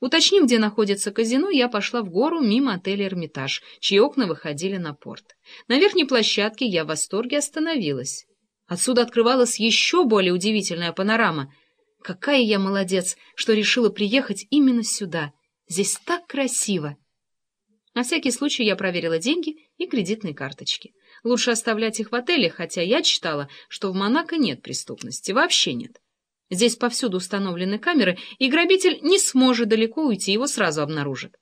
Уточнив, где находится казино, я пошла в гору мимо отеля «Эрмитаж», чьи окна выходили на порт. На верхней площадке я в восторге остановилась. Отсюда открывалась еще более удивительная панорама. Какая я молодец, что решила приехать именно сюда. Здесь так красиво. На всякий случай я проверила деньги и кредитные карточки. Лучше оставлять их в отеле, хотя я читала, что в Монако нет преступности, вообще нет. Здесь повсюду установлены камеры, и грабитель не сможет далеко уйти, его сразу обнаружат.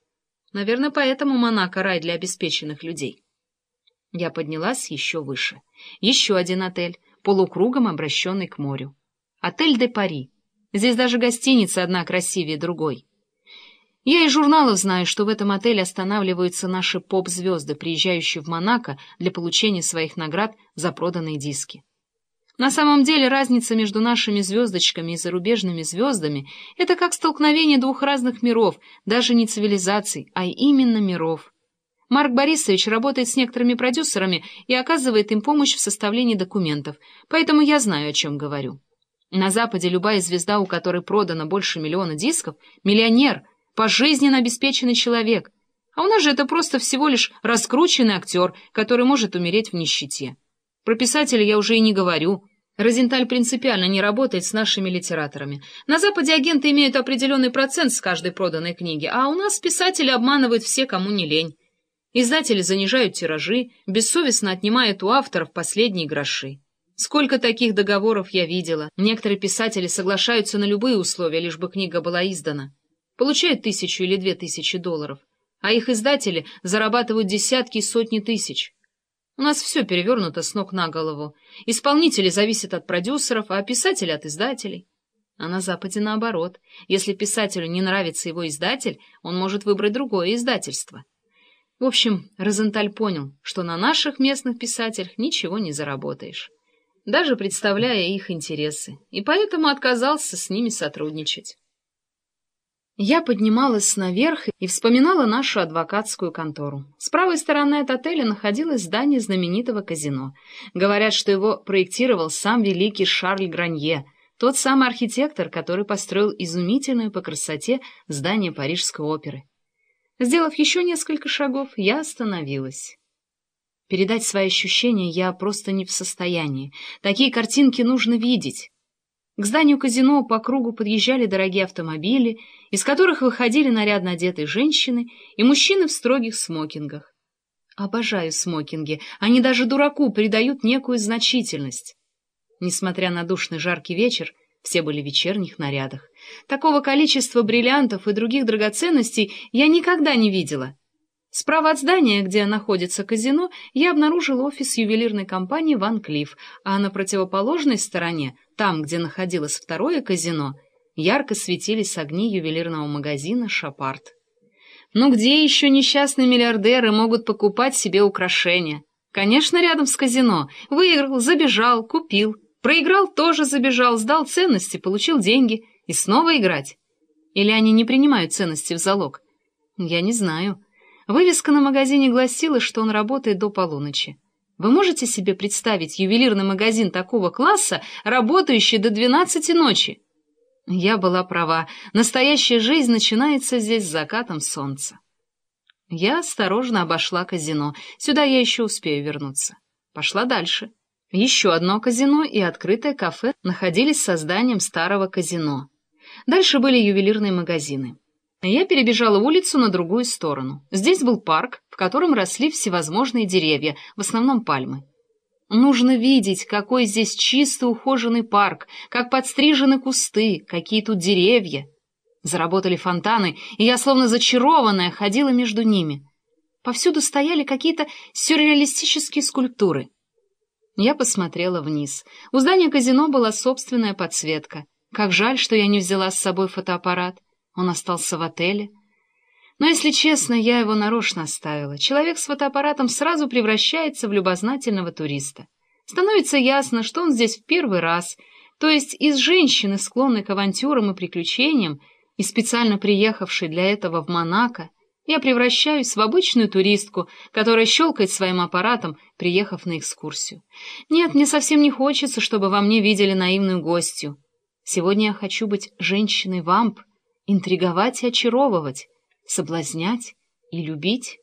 Наверное, поэтому Монако — рай для обеспеченных людей. Я поднялась еще выше. Еще один отель, полукругом обращенный к морю. Отель де Пари. Здесь даже гостиница одна красивее другой. Я из журналов знаю, что в этом отеле останавливаются наши поп-звезды, приезжающие в Монако для получения своих наград за проданные диски. На самом деле разница между нашими звездочками и зарубежными звездами — это как столкновение двух разных миров, даже не цивилизаций, а именно миров. Марк Борисович работает с некоторыми продюсерами и оказывает им помощь в составлении документов, поэтому я знаю, о чем говорю. На Западе любая звезда, у которой продано больше миллиона дисков, миллионер, пожизненно обеспеченный человек, а у нас же это просто всего лишь раскрученный актер, который может умереть в нищете. Про писателя я уже и не говорю. Розенталь принципиально не работает с нашими литераторами. На Западе агенты имеют определенный процент с каждой проданной книги, а у нас писатели обманывают все, кому не лень. Издатели занижают тиражи, бессовестно отнимают у авторов последние гроши. Сколько таких договоров я видела. Некоторые писатели соглашаются на любые условия, лишь бы книга была издана. Получают тысячу или две тысячи долларов, а их издатели зарабатывают десятки и сотни тысяч. У нас все перевернуто с ног на голову. Исполнители зависят от продюсеров, а писатели — от издателей. А на Западе наоборот. Если писателю не нравится его издатель, он может выбрать другое издательство. В общем, Розенталь понял, что на наших местных писателях ничего не заработаешь, даже представляя их интересы, и поэтому отказался с ними сотрудничать. Я поднималась наверх и вспоминала нашу адвокатскую контору. С правой стороны от отеля находилось здание знаменитого казино. Говорят, что его проектировал сам великий Шарль Гранье, тот самый архитектор, который построил изумительное по красоте здание Парижской оперы. Сделав еще несколько шагов, я остановилась. Передать свои ощущения я просто не в состоянии. Такие картинки нужно видеть. К зданию казино по кругу подъезжали дорогие автомобили, из которых выходили нарядно одетые женщины и мужчины в строгих смокингах. Обожаю смокинги, они даже дураку придают некую значительность. Несмотря на душный жаркий вечер, все были в вечерних нарядах. Такого количества бриллиантов и других драгоценностей я никогда не видела. Справа от здания, где находится казино, я обнаружила офис ювелирной компании «Ван Клифф», а на противоположной стороне, там, где находилось второе казино, ярко светились огни ювелирного магазина «Шапарт». Ну где еще несчастные миллиардеры могут покупать себе украшения? Конечно, рядом с казино. Выиграл, забежал, купил. Проиграл, тоже забежал, сдал ценности, получил деньги. И снова играть? Или они не принимают ценности в залог? Я не знаю. Вывеска на магазине гласила, что он работает до полуночи. Вы можете себе представить ювелирный магазин такого класса, работающий до двенадцати ночи? Я была права. Настоящая жизнь начинается здесь с закатом солнца. Я осторожно обошла казино. Сюда я еще успею вернуться. Пошла дальше. Еще одно казино и открытое кафе находились со зданием старого казино. Дальше были ювелирные магазины. Я перебежала улицу на другую сторону. Здесь был парк, в котором росли всевозможные деревья, в основном пальмы. Нужно видеть, какой здесь чистый ухоженный парк, как подстрижены кусты, какие тут деревья. Заработали фонтаны, и я, словно зачарованная, ходила между ними. Повсюду стояли какие-то сюрреалистические скульптуры. Я посмотрела вниз. У здания казино была собственная подсветка. Как жаль, что я не взяла с собой фотоаппарат. Он остался в отеле. Но, если честно, я его нарочно оставила. Человек с фотоаппаратом сразу превращается в любознательного туриста. Становится ясно, что он здесь в первый раз, то есть из женщины, склонной к авантюрам и приключениям, и специально приехавшей для этого в Монако, я превращаюсь в обычную туристку, которая щелкает своим аппаратом, приехав на экскурсию. Нет, мне совсем не хочется, чтобы во мне видели наивную гостью. Сегодня я хочу быть женщиной-вамп, интриговать и очаровывать, соблазнять и любить.